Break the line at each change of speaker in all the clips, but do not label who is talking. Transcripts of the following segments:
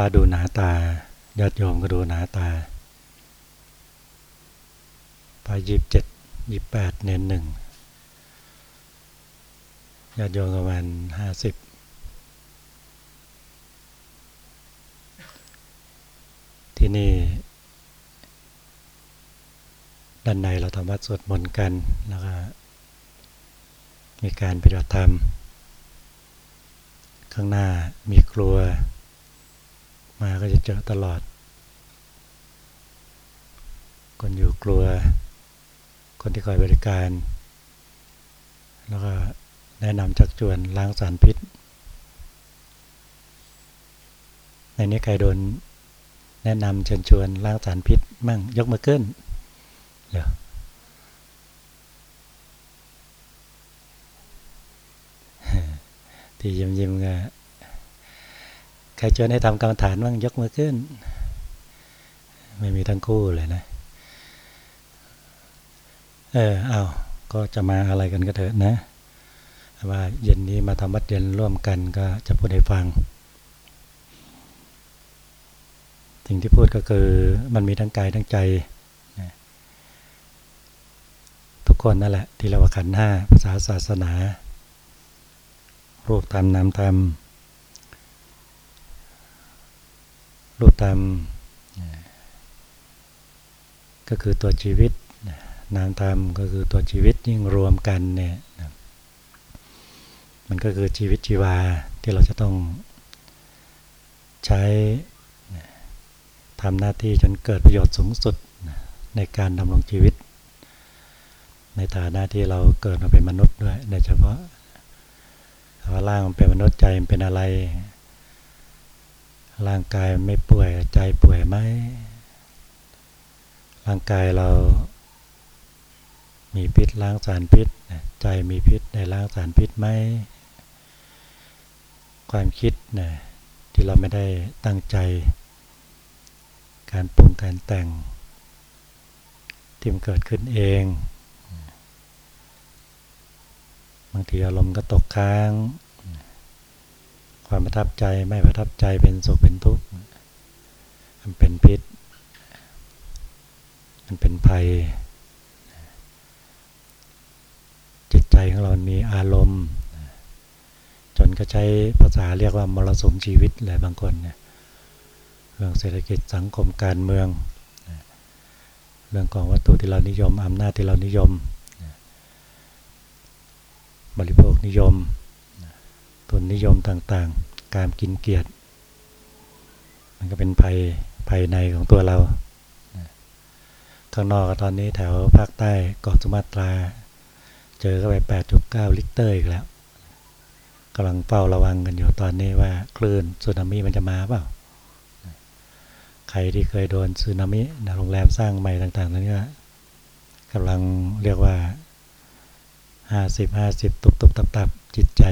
ระดูหนาตาญาติโยมก็ดูหนาตาพอยี่สิบเจ็ดยี่แปดเนนหนึ่งญาติโยมประมาณห้าสิบที่นี่ด้านในเราทำวัดสวดมนต์กันแล้วก็มีการปฏิบัติธรรม ข้างหน้ามีครัว มาก็จะเจอตลอด คนอยู่ครัว คนที่คอยบริการ แล้วก็แนะนำจักจวนล้างสารพิษ ในนี้ใครโดนแนะนำเชิญชวนล้างสารพิษ มั่งยกมือขึ้นเดี๋ยวที่ยิ้มๆก็ ใครชวนให้ทำกรรมฐานมั่งยกมือขึ้น ไม่มีทั้งคู่เลยนะ เออเอาก็จะมาอะไรกันก็เถอะนะ ว่าเย็นนี้มาทำวัดเย็นร่วมกันก็จะพูดให้ฟัง สิ่งที่พูดก็คือมันมีทั้งกายทั้งใจ ทุกคนนั่นแหละ ที่เราขันห้าภาษาศาสนา รูปธรรมนามธรรม รูปธรรม ก็คือตัวชีวิต นามธรรมก็คือตัวชีวิตยิ่งรวมกันเนี่ยมันก็คือชีวิตชีวาที่เราจะต้องใช้ทำหน้าที่จนเกิดประโยชน์สูงสุดในการดำรงชีวิต ในฐานะที่เราเกิดมาเป็นมนุษย์ด้วยโดยเฉพาะว่าร่างมันเป็นมนุษย์ใจมันเป็นอะไร ร่างกายไม่ป่วยใจป่วยไหม ร่างกายเรามีพิษล้างสารพิษ ใจมีพิษในล้างสารพิษไหม ความคิดนะที่เราไม่ได้ตั้งใจ การปรุงการแต่ง ที่มันเกิดขึ้นเอง บางทีอารมณ์ก็ตกค้าง ความประทับใจไม่ประทับใจเป็นสุขเป็นทุกข์มันเป็นพิษ มันเป็นภัย จิตใจของเรามีอารมณ์ จนก็ใช้ภาษาเรียกว่ามรสุมชีวิตเลายบางคนเนี่ยเรื่องเศรษฐกิจสังคมการเมือง เรื่องของวัตถุที่เรานิยมอำนาจที่เรานิยม บริโภคนิยม ทุนนิยมต่างๆ การกินเกียรติ มันก็เป็นภัยภายในของตัวเรา ข้างนอกตอนนี้แถวภาคใต้เกาะสุมาตรา เจอเข้าไป 8.9 ลิตรอีกแล้วกำลังเฝ้าระวังกันอยู่ตอนนี้ว่าคลื่นสึนามิมันจะมาเปล่า ใครที่เคยโดนสึนามินะโรงแรมสร้างใหม่ต่างๆนั้นก็กำลังเรียกว่าห้าสิบห้าสิบตุบตุบตับตับจิตใจ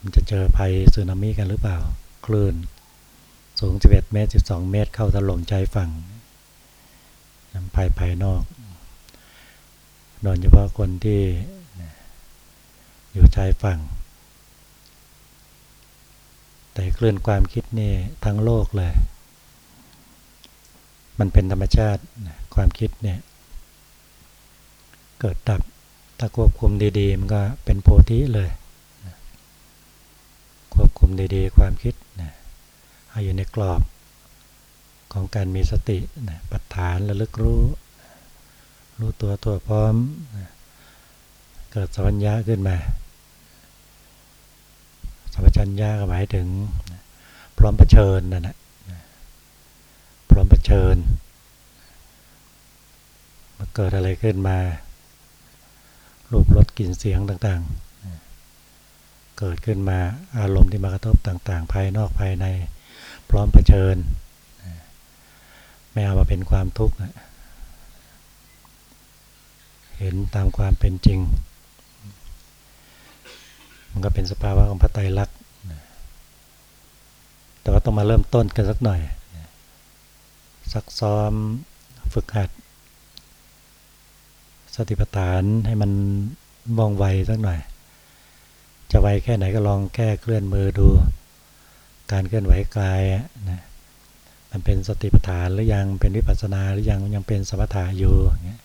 มันจะเจอภัยสึนามิกันหรือเปล่า คลื่น สูง 11 เมตร 12 เมตร เข้าถล่มใจฝั่งภัยภายนอกโดยเฉพาะคนที่อยู่ชายฝั่ง แต่คลื่นความคิดนี่ทั้งโลกเลย มันเป็นธรรมชาติความคิดเนี่ยเกิดดับถ้าควบคุมดีๆ มันก็เป็นโพธิเลย ควบคุมดีๆ ความคิดนะให้อยู่ในกรอบของการมีสตินะปัฏฐานระลึกรู้ รู้ตัวตัวพร้อมนะเกิดสัญญาขึ้นมาสัมปชัญญะหมายถึง พร้อมเผชิญนั่นแหละพร้อมเผชิญมาเกิดอะไรขึ้นมารูปรสกลิ่นเสียงต่างๆ เกิดขึ้นมาอารมณ์ที่มากระทบต่าง ๆ ภายนอกภายในพร้อมเผชิญ ไม่เอามาเป็นความทุกข์เห็นตามความเป็นจริง มันก็เป็นสภาวะของพระไตรลักษณ์แต่ว่าต้องมาเริ่มต้นกันสักหน่อยซักซ้อมฝึกหัด สติปัฏฐานให้มันว่องไวสักหน่อย จะไวแค่ไหนก็ลองแก้เคลื่อนมือดู การเคลื่อนไหวกายนะมันเป็นสติปัฏฐานหรือยังเป็นวิปัสสนาหรือยังยังเป็นสมถะอยู่เงี้ย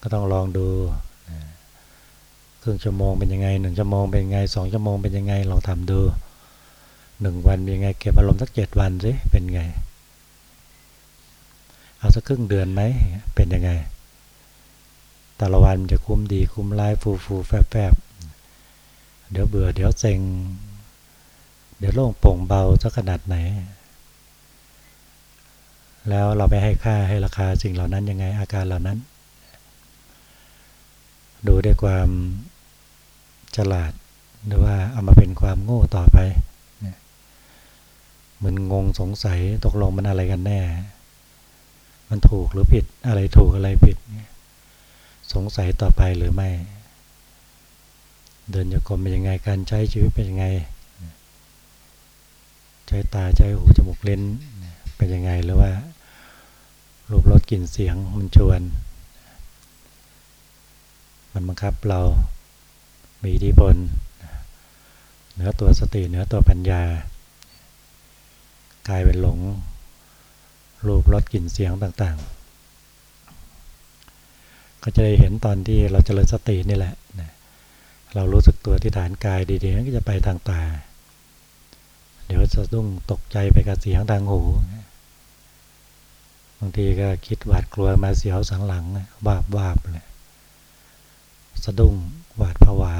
ก็ต้องลองดูครึ่งชั่วโมงเป็นยังไงหนึ่งชั่วโมงเป็นยังไงสองชั่วโมงเป็นยังไงลองทำดูหนึ่งวันเป็นยังไงเก็บอารมณ์สักเจ็ดวันสิเป็นไงเอาสักครึ่งเดือนไหมเป็นยังไงแต่ละวันจะคุ้มดีคุ้มร้ายฟูฟูแฟบแฟบ เดี๋ยวเบื่อ เดี๋ยวเซ็ง เดี๋ยวโล่งโปร่งเบาสักขนาดไหน แล้วเราไปให้ค่าให้ราคาสิ่งเหล่านั้นยังไงอาการเหล่านั้น ดูด้วยความฉลาดหรือว่าเอามาเป็นความโง่ต่อไปเหมือนงงสงสัยตกลงมันอะไรกันแน่ มันถูกหรือผิดอะไรถูกอะไรผิด สงสัยต่อไปหรือไม่ เดินโยกรมเป็นยังไง การใช้ชีวิตเป็นยังไง ใช้ตาใช้หูจมูกเล่นเป็นยังไงหรือว่ารูปรสกลิ่นเสียงมันชวน มันบังคับเรา มีอิทธิพลเหนือตัวสติเหนือตัวปัญญากลายเป็นหลง รูปรสกลิ่นเสียงต่างๆ ก็จะได้เห็นตอนที่เราจเจริญสตินี่แหละเเรารู้สึกตัวที่ฐานกายดีๆก็จะไปทางตา เดี๋ยวจะต้องตกใจไปกับเสียงทางหูบางทีก็คิดหวาดกลัวมาเสียวสังหลังวาบวาบเลยสะดุ้งหวาดผวา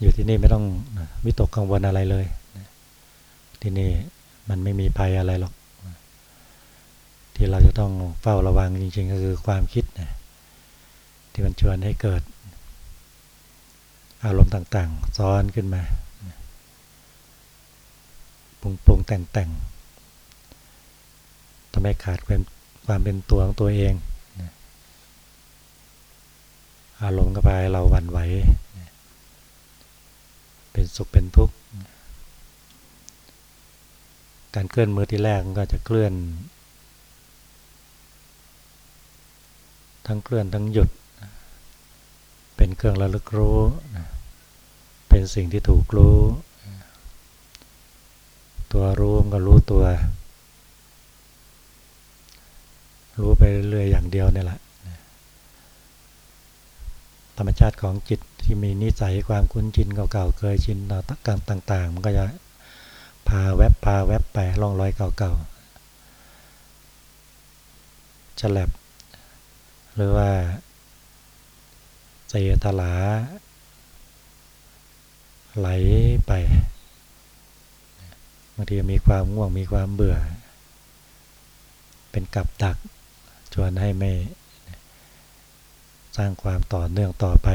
อยู่ที่นี่ไม่ต้องวิตกกังวลอะไรเลยที่นี่มันไม่มีภัยอะไรหรอก ที่เราจะต้องเฝ้าระวังจริงๆก็คือความคิดนะที่มันชวนให้เกิด อารมณ์ต่างๆ ซ้อนขึ้นมาปรุงปรุงแต่งแต่งทำให้ขาดความความเป็นตัวของตัวเอง อารมณ์กระพายเราวันไหว เป็นสุขเป็นทุกข์ การเคลื่อนมือที่แรกก็จะเคลื่อน ทั้งเคลื่อนทั้งหยุด เป็นเครื่องระลึกรู้ เป็นสิ่งที่ถูกรู้ ตัวรู้ก็รู้ตัว รู้ไปเรื่อยอย่างเดียวนี่แหละ ธรรมชาติของจิตที่มีนิสัยความคุ้นชินเก่าๆเคยชินต่างๆ มันก็จะพาแวบพาแวบไปล่องรอยเก่าๆฉลับหรือว่า เสียตลา ไหลไปบางทีมีความง่วงมีความเบื่อ เป็นกับดัก ชวนให้ไม่ สร้างความต่อเนื่องต่อไป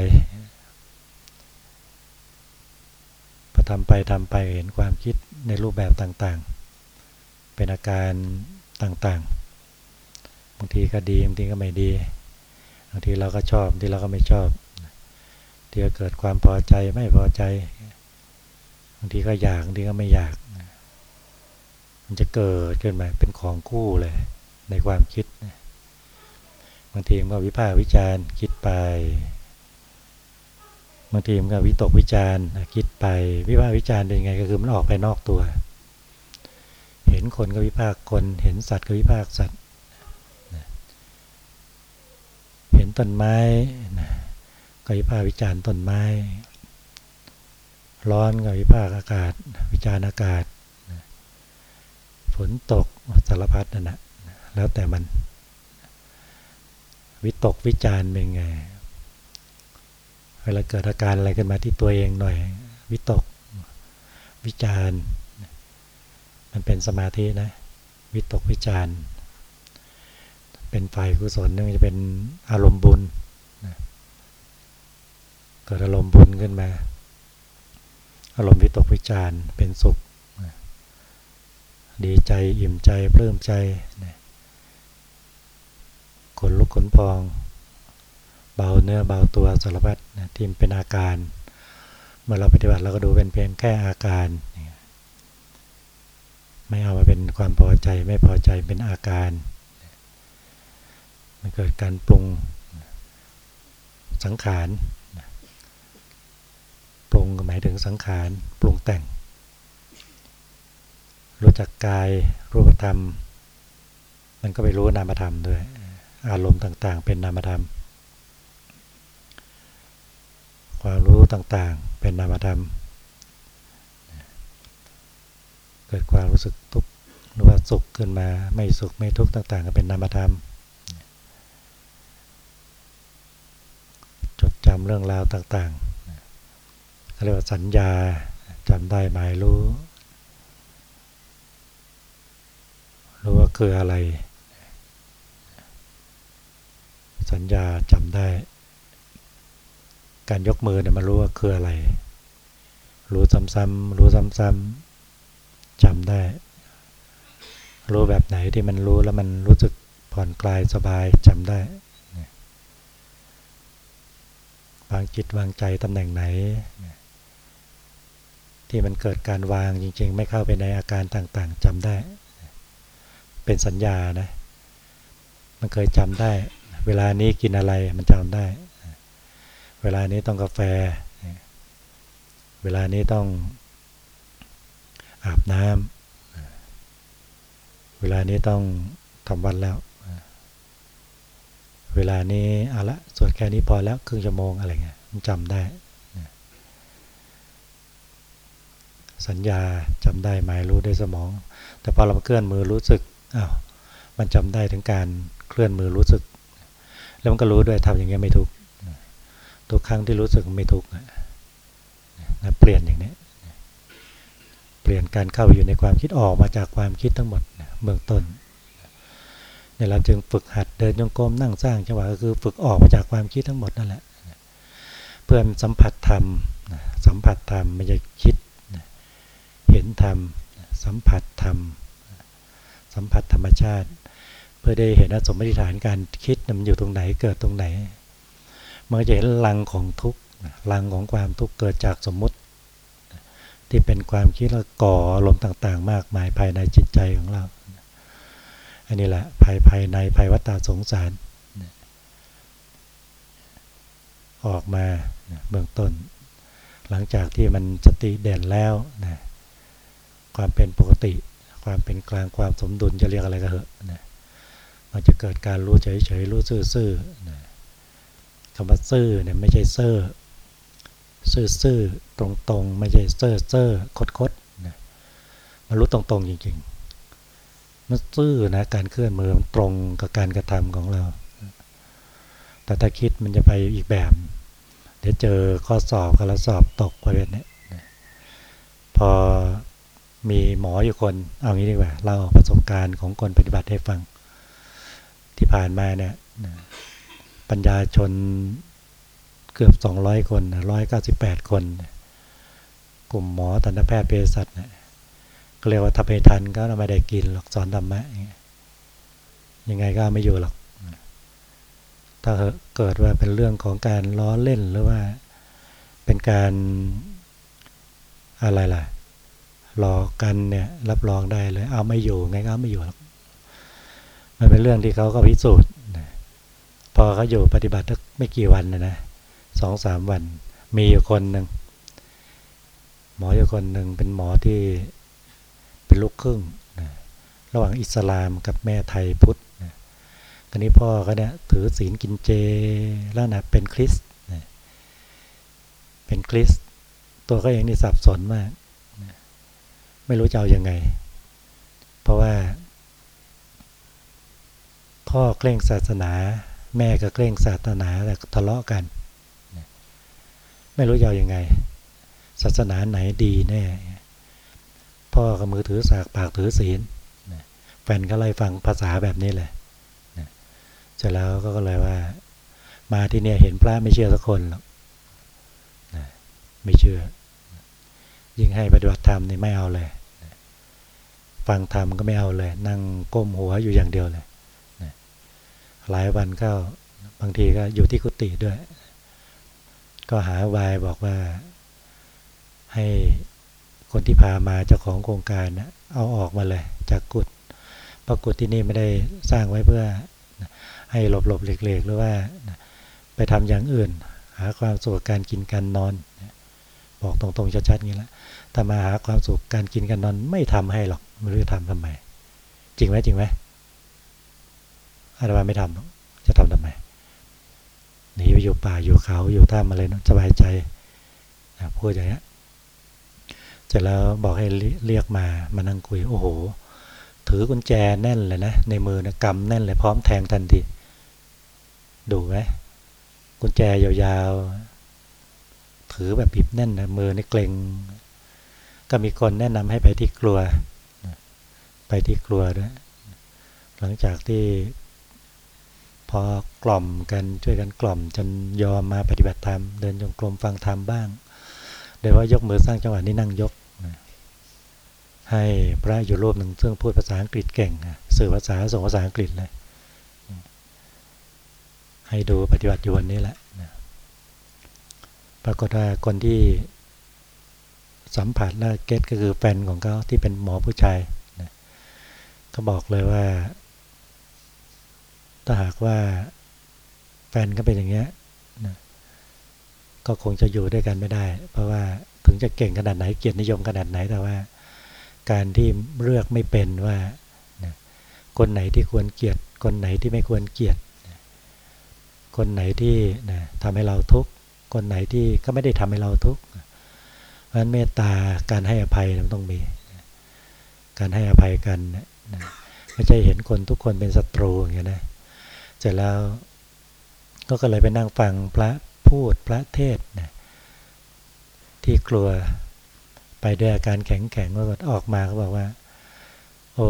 พอทำไปทำไปเห็นความคิดในรูปแบบต่างๆ เป็นอาการต่างๆ บางทีก็ดีบางทีก็ไม่ดี บางทีเราก็ชอบบางทีเราก็ไม่ชอบ ที่ก็เกิดความพอใจไม่พอใจบางทีก็อยากบางทีก็ไม่อยาก มันจะเกิดขึ้นมาเป็นของคู่เลย ในความคิดบางทีมันก็วิพากษ์วิจารณ์คิดไปบางทีมันก็วิตกวิจารณ์คิดไป วิพากษ์วิจารณ์เป็นไงก็คือมันออกไปนอกตัว เห็นคนก็วิพากษ์คน เห็นสัตว์ก็วิพากษ์สัตว์ เห็นต้นไม้ ก็วิพากษ์วิจารณ์ต้นไม้ ร้อนก็วิพากษ์อากาศ วิจารณ์อากาศ ฝนตกสารพัดนั่นแหะแล้วแต่มัน วิตกวิจารเป็นไง เวลาเกิดอาการอะไรขึ้นมาที่ตัวเองหน่อย วิตกวิจารมันเป็นสมาธินะ วิตกวิจารเป็นฝ่ายกุศลนึงจะเป็นอารมณ์บุญ เกิดอารมณ์บุญขึ้นมา อารมณ์วิตกวิจารเป็นสุข ดีใจอิ่มใจเพิ่มใจขนลุกขนพอง เบาเนื้อเบาตัวสารพัดที่เป็นอาการ เมื่อเราปฏิบัติเราก็ดูเป็นเพียงแค่อาการไม่เอามาเป็นความพอใจไม่พอใจเป็นอาการ มันเกิดการปรุงสังขาร ปรุงหมายถึงสังขารปรุงแต่ง รู้จักกายรูปธรรม มันก็ไปรู้นามธรรมด้วย อารมณ์ต่างๆ เป็นนามธรรม ความรู้ต่างๆ เป็นนามธรรม เกิดความรู้สึกทุกข์หรือว่าสุขขึ้นมาไม่สุขไม่ทุกข์ต่าง ๆ ก็เป็นนามธรรมจดจำเรื่องราวต่างๆ เรียกว่าสัญญาจำได้หมายรู้ รู้ว่าคืออะไร สัญญาจำได้ การยกมือเนี่ยมารู้ว่าคืออะไร รู้ซ้ำๆรู้ซ้ำๆจำได้ รู้แบบไหนที่มันรู้แล้วมันรู้สึกผ่อนคลายสบายจำได้วางจิตวางใจตำแหน่งไหน ที่มันเกิดการวางจริง ๆ ไม่เข้าไปในอาการต่างๆจำได้ เป็นสัญญานะมันเคยจำได้ เวลานี้กินอะไรมันจำได้ เวลานี้ต้องกาแฟ เวลานี้ต้องอาบน้ำเวลานี้ต้องทำวันแล้ว เวลานี้เอาละสวดแค่นี้พอแล้วครึ่งชั่วโมงอะไรเงี้ยมันจำได้ สัญญาจำได้หมายรู้ด้วยสมอง แต่พอเราเคลื่อนมือรู้สึกอ้าวมันจำได้ถึงการเคลื่อนมือรู้สึก แล้วมันก็รู้ด้วยทำอย่างเงี้ยไม่ทุกทุกครั้งที่รู้สึกไม่ทุกนะเปลี่ยนอย่างนี้เปลี่ยนการเข้าไปอยู่ในความคิดออกมาจากความคิดทั้งหมดเบื้องต้นเนี่ยเราจึงฝึกหัดเดินจงกรมนั่งสร้างจังหวะก็คือฝึกออกมาจากความคิดทั้งหมดนั่นแหละ เพื่อสัมผัสธรรมสัมผัสธรรมไม่ใช่คิด ห็นธรรม สัมผัสธรรม สัมผัสธรรมชาติ เพื่อได้เห็นสมมติฐานการคิดมันอยู่ตรงไหนเกิดตรงไหนมันจะเห็นลังของทุกลังของความทุกข์เกิดจากสมมุติ ที่เป็นความคิดแล้วก่ออารมต่างๆ มากมายภายในจิตใจของเรา อันนี้แหละภายภายในภายวัฏฏสงสาร ออกมาเบื้องต้น หลังจากที่มันสติเด่นแล้วนะ ความเป็นปกติ ความเป็นกลางความสมดุลจะเรียกอะไรก็เหอะนะมันจะเกิดการรู้เฉยๆรู้ซื่อๆนะคำว่าซื่อเนี่ยไม่ใช่เซ่อซื่อๆตรงๆ ไม่ใช่เซ่อเซ่อคดๆนะมันรู้ตรงๆจริงๆมันซื่อนะการเคลื่อนมือมันตรงกับการกระทำของเรา แต่ถ้าคิดมันจะไปอีกแบบ เดี๋ยวเจอข้อสอบกระสอบตกประเภทนี้พอ มีหมออยู่คน เอางี้ดีกว่าเล่าประสบการณ์ของคนปฏิบัติให้ฟัง ที่ผ่านมาเนี่ยปัญญาชนเกือบสองร้อยคนร้อยเก้าสิบแปดคน กลุ่มหมอทันตแพทย์เภสัชเนี่ยก็เรียกว่าทัพเพทันก็ไม่ได้กินหรอกสอนธรรมะยังไงก็ไม่อยู่หรอก ถ้าเกิดว่าเป็นเรื่องของการล้อเล่นหรือว่าเป็นการอะไรล่ะ หลอกกันเนี่ย รับรองได้เลย เอาไม่อยู่ไงก็ไม่อยู่หรอกมันเป็นเรื่องที่เขาก็พิสูจน์พอเขาอยู่ปฏิบัติไม่กี่วันนะนะสองสามวัน มีอยู่คนหนึ่งหมออยู่คนหนึ่งเป็นหมอที่เป็นลูกครึ่งนะระหว่างอิสลามกับแม่ไทยพุทธนะคนี้พ่อเขาเนี่ยถือศีลกินเจแล้วนะเป็นคริสนะเป็นคริสตัวก็เองนี่สับสนมาก ไม่รู้จะเอาอยัางไง เพราะว่า พ่อเคร่งศาสนา แม่ก็เคร่งศาสนาแต่ทะเลาะกัน ไม่รู้จะเอาอยัางไง ศาสนาไหนดีแน่พ่อกับมือถือสากปากถือศีลแฟนก็ไล่ฟังภาษาแบบนี้เลยเสร็จแล้วก็เลยว่า มาที่เนี่ยเห็นพระไม่เชื่อสักคนหรอกไม่เชื่อ ยิ่งให้ปฏิบัติธรรมนี่ไม่เอาเลย ฟังธรรมก็ไม่เอาเลย นั่งก้มหัวอยู่อย่างเดียวเลยนะหลายวันก็บางทีก็อยู่ที่กุฏิด้วย ก็หาวายบอกว่าให้คนที่พามาเจ้าของโครงการนะเอาออกมาเลย จากกุฏเพราะกุฏที่นี่ไม่ได้สร้างไว้เพื่อให้หลบหลบเล็กๆ หรือว่าไปทำอย่างอื่น หาความสุขการกินการนอน บอกตรงๆชัดๆงี้แล้ว ถ้ามาหาความสุขการกินกันนอนไม่ทำให้หรอกไม่รู้จะทำทำไม จริงไหมจริงไหมอาตมาไม่ทำจะทำทำไมหนีไปอยู่ป่าอยู่เขาอยู่ถ้ำอะไรนะสบายใจพูดอย่างนี้เสร็จแล้วบอกให้เรียกมามานั่งคุยโอ้โห ถือกุญแจแน่นเลยนะ ในมือนะกำแน่นเลยพร้อมแทงทันทีดูไหมกุญแจยาวๆ ถือแบบปิบแน่นนะมือในเกรง ก็มีคนแนะนำให้ไปที่ครัว ไปที่ครัวด้วยหลังจากที่พอกล่อมกันช่วยกันกล่อมจนยอมมาปฏิบัติธรรมเดินจงกรมฟังธรรมบ้าง โดยว่ายกมือสร้างจังหวะนี้นั่งยก ให้พระอยู่รูปหนึ่งซึ่งพูดภาษาอังกฤษเก่งสื่อภาษาส่งภาษาอังกฤษเลยให้ดูปฏิบัติอยู่วันนี้แหละปรากฏว่าคนที่ สัมผัสและเกตก็คือแฟนของเขาที่เป็นหมอผู้ชายเขาบอกเลยว่า ถ้าหากว่าแฟนก็เป็นอย่างเงี้ยนะก็คงจะอยู่ด้วยกันไม่ได้ เพราะว่าถึงจะเก่งขนาดไหนเกียรตินิยมขนาดไหนแต่ว่า การที่เลือกไม่เป็นว่านะคนไหนที่ควรเกียรติคนไหนที่ไม่ควรเกียรติคนไหนที่นะทำให้เราทุกข์คนไหนที่ก็ไม่ได้ทำให้เราทุกข์ เพราะฉะนั้นเมตตาการให้อภัยมันต้องมี การให้อภัยกันนะไม่ใช่เห็นคนทุกคนเป็นศัตรูอย่างเงี้ยนะเสร็จแล้วก็เลยไปนั่งฟังพระพูดพระเทศนะที่กลัวไปด้วยอาการแข็งแข็งว่าออกมาเขาบอกว่า โอ้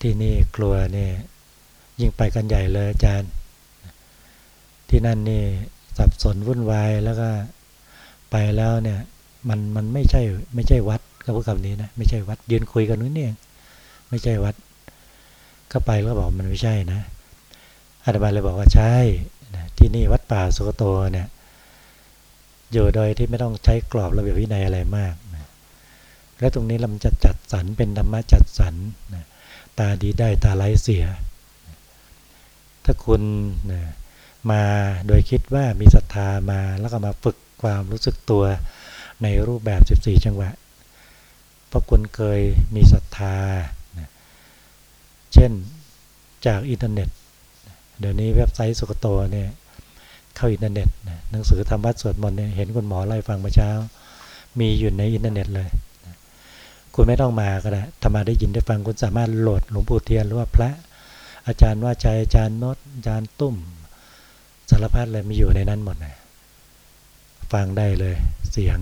ที่นี่กลัวนี่ยิ่งไปกันใหญ่เลยอาจารย์ ที่นั่นนี่สับสนวุ่นวายแล้วก็ ไปแล้วเนี่ย มันมันไม่ใช่ไม่ใช่วัดก็พูดคำนี้นะไม่ใช่วัดยืนคุยกันนู้นเนี่ยไม่ใช่วัด ก็ไปแล้วบอกมันไม่ใช่นะอาตมาเลยบอกว่าใช่ที่นี่วัดป่าสุกโตเนี่ยอยู่โดยที่ไม่ต้องใช้กรอบระเบียบวินัยอะไรมากนะและตรงนี้เราจะจัดสรรเป็นธรรมะจัดสรรนะตาดีได้ตาไร้เสีย ถ้าคุณนะ มาโดยคิดว่ามีศรัทธามาแล้วก็มาฝึกความรู้สึกตัวในรูปแบบ 14 จังหวะเพราะคุณเคยมีศรัทธานะเช่นจากอินเทอร์เน็ต เดี๋ยวนี้เว็บไซต์สุคะโตเนี่ยเข้าอินเทอร์เน็ตหนังสือทำวัตรสวดมนต์เนี่ยเห็นคุณหมอไล่ฟังเมื่อเช้า มีอยู่ในอินเทอร์เน็ตเลย คุณไม่ต้องมาก็ได้ธรรมาได้ยินได้ฟังคุณสามารถโหลดหลวงปู่เทียนหรือว่าพระอาจารย์ว่าใจอาจารย์นดอาจารย์ตุ้ม สารพัดเลยมีอยู่ในนั้นหมดเลยฟังได้เลยเสียง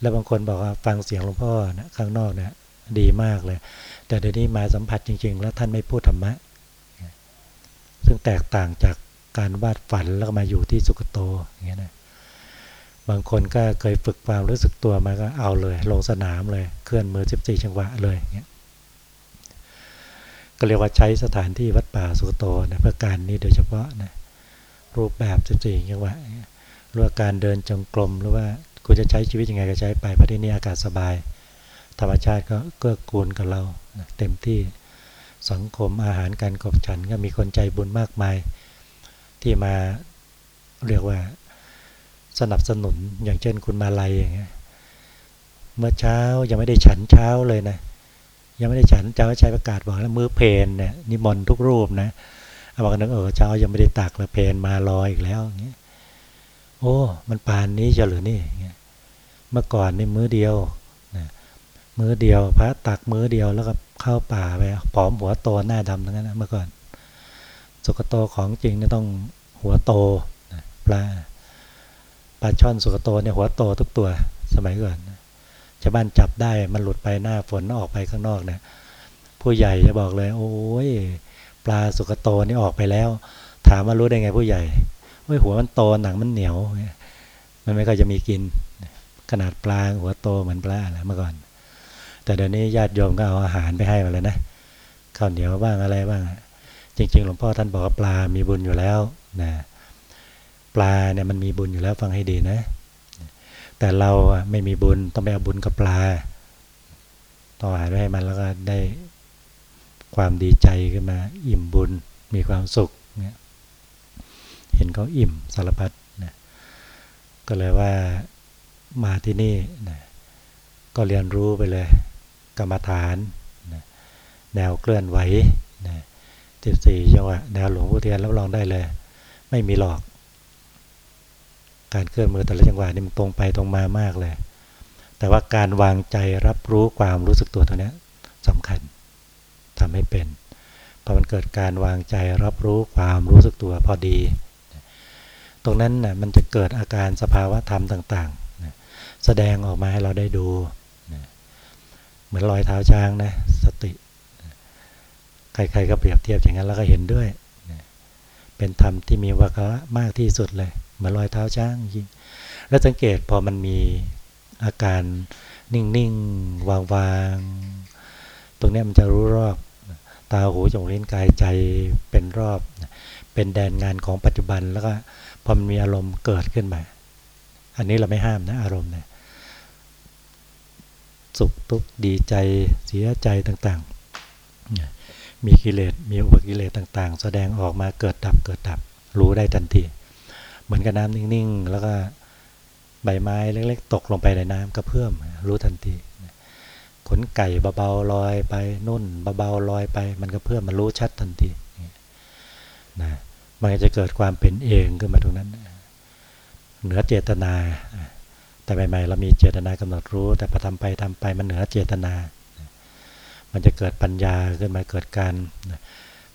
แล้วบางคนบอกว่าฟังเสียงหลวงพ่อนะข้างนอกเนี่ยดีมากเลย แต่เดี๋ยวนี้มาสัมผัสจริง ๆ แล้วท่านไม่พูดธรรมะ ซึ่งแตกต่างจากการวาดฝันแล้วมาอยู่ที่สุคะโตอย่างเงี้ยนะบางคนก็เคยฝึกความรู้สึกตัวมาก็เอาเลย ลงสนามเลยเคลื่อนมือ 14 จังหวะเลยเงี้ยก็เรียกว่าใช้สถานที่วัดป่าสุกโตนะเพื่อการนี้โดยเฉพาะนะ รูปแบบ14จังหวะหรือว่าการเดินจงกรมหรือว่าคุณจะใช้ชีวิตยังไงก็ใช้ไปเพราะที่นี่อากาศสบาย ธรรมชาติก็เกื้อกูลกับเราเต็มที่สังคมอาหารการกบฉันก็มีคนใจบุญมากมาย ที่มาเรียกว่าสนับสนุนอย่างเช่นคุณมาลัยอย่างเงี้ยเมื่อเช้ายังไม่ได้ฉันเช้าเลยนะยังไม่ได้ฉันเจ้าชัยประกาศบอกแล้วมือเพนเนี่ยนิมนต์ทุกรูปนะ บอกนึกเออเช้ายังไม่ได้ตักแล้วเพนมารออีกแล้วอย่างเงี้ยโอ้ มันปานนี้จะหรือนี่เมื่อก่อนนี่มื้อเดียวนะมื้อเดียว พระตักมื้อเดียวแล้วก็เข้าป่าไปผอมหัวโตหน้าดำทั้งนั้นนะเมื่อก่อนสุกโตของจริงเนี่ยต้องหัวโตปลาปลาช่อนสุกโตเนี่ยหัวโตทุกตัวสมัยก่อนชาวบ้านจับได้มันหลุดไปหน้าฝนออกไปข้างนอกเนี่ยผู้ใหญ่จะบอกเลย โอ้ย ปลาสุกโตนี่ออกไปแล้ว ถามว่ารู้ได้ไงผู้ใหญ่เฮ้ยหัวมันโตหนังมันเหนียว มันไม่ค่อยจะมีกิน ขนาดปลาหัวโตเหมือนปลาอะไรเมื่อก่อน แต่เดี๋ยวนี้ญาติโยมก็เอาอาหารไปให้มาเลยนะข้าวเหนียวบ้างอะไรบ้าง จริง ๆ หลวงพ่อท่านบอกว่าปลามีบุญอยู่แล้วนะปลาเนี่ยมันมีบุญอยู่แล้วฟังให้ดีนะ แต่เราไม่มีบุญต้องไปเอาบุญกับปลาต่ออาหารไปให้มันแล้วก็ได้ ความดีใจขึ้นมา อิ่มบุญมีความสุขเนี่ยเห็นเขาอิ่มสารพัดนะก็เลยว่ามาที่นี่นะก็เรียนรู้ไปเลย กรรมฐานนะแนวเคลื่อนไหวนะสิบสี่จังหวะแนวหลวงพ่อเทียนรับรองได้เลย ไม่มีหลอก การเคลื่อนมือแต่ละจังหวะนี่มันตรงไปตรงมามากเลย แต่ว่าการวางใจรับรู้ความรู้สึกตัวตัวนี้สำคัญ ทำให้เป็นพอมันเกิดการวางใจรับรู้ความรู้สึกตัวพอดี ตรงนั้นนะ่ะมันจะเกิดอาการสภาวะธรรมต่างๆนะแสดงออกมาให้เราได้ดูนะเหมือนรอยเท้าช้างนะสตินะใครๆก็เปรียบเทียบอย่างนั้นแล้วก็เห็นด้วยนะเป็นธรรมที่มีวรระมากที่สุดเลยเหมือนรอยเท้าช้างจริงแล้วสังเกตพอมันมีอาการนิ่งๆวางๆตรงนี้มันจะรู้รอบ ตาหูจมูกลิ้นกายใจเป็นรอบ เป็นแดนงานของปัจจุบันแล้วก็พอมันมีอารมณ์เกิดขึ้นมา อันนี้เราไม่ห้ามนะอารมณ์เนี่ยสุขทุกข์ดีใจเสียใจต่างๆ มีกิเลสมีอุปกิเลสต่าง ๆ แสดงออกมาเกิดดับเกิดดับ รู้ได้ทันที เหมือนกับน้ำนิ่งๆ แล้วก็ใบไม้เล็กๆ ตกลงไปในน้ำกระเพื่อมรู้ทันที ขนไก่เบาๆลอยไปนุ่นเบาๆลอยไป มันก็เพื่อมันรู้ชัดทันทีนะมันจะเกิดความเป็นเองขึ้นมาตรงนั้น เหนือเจตนา แต่ใหม่ๆเรามีเจตนากำหนดรู้ แต่พอทำไปทำไปมันเหนือเจตนา มันจะเกิดปัญญาขึ้นมาเกิดการ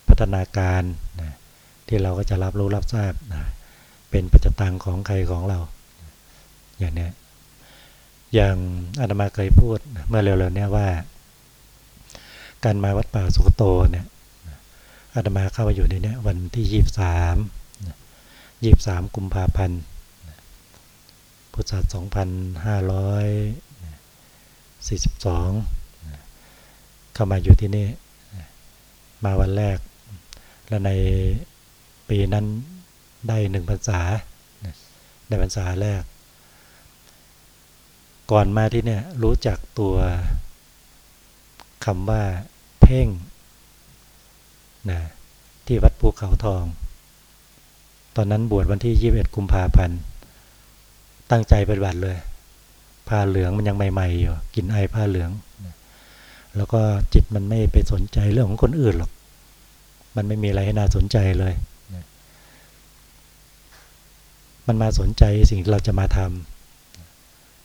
พัฒนาการที่เราก็จะรับรู้รับทราบเป็นปัจจตังของใครของเราอย่างนี้ อย่างอาตมาเคยพูดเมื่อเร็วๆนี้ว่า การมาวัดป่าสุขโตเนี่ยอาตมาเข้ามาอยู่ในนี้วันที่ยี่สามยี่สามกุมภาพันธ์พุทธศักราชสองพันห้าร้อยสี่สิบสองเข้ามาอยู่ที่นี่ มาวันแรก แล้วในปีนั้นได้หนึ่งพรรษาในพรรษาแรก ก่อนมาที่เนี่ยรู้จักตัวคำว่า เพ่งนะที่วัดภูเขาทอง ตอนนั้นบวชวันที่ 21 กุมภาพันธ์ ตั้งใจปฏิบัติเลย ผ้าเหลืองมันยังใหม่ๆอยู่กินไอผ้าเหลือง แล้วก็จิตมันไม่ไปสนใจเรื่องของคนอื่นหรอก มันไม่มีอะไรให้น่าสนใจเลย มันมาสนใจสิ่งที่เราจะมาทำ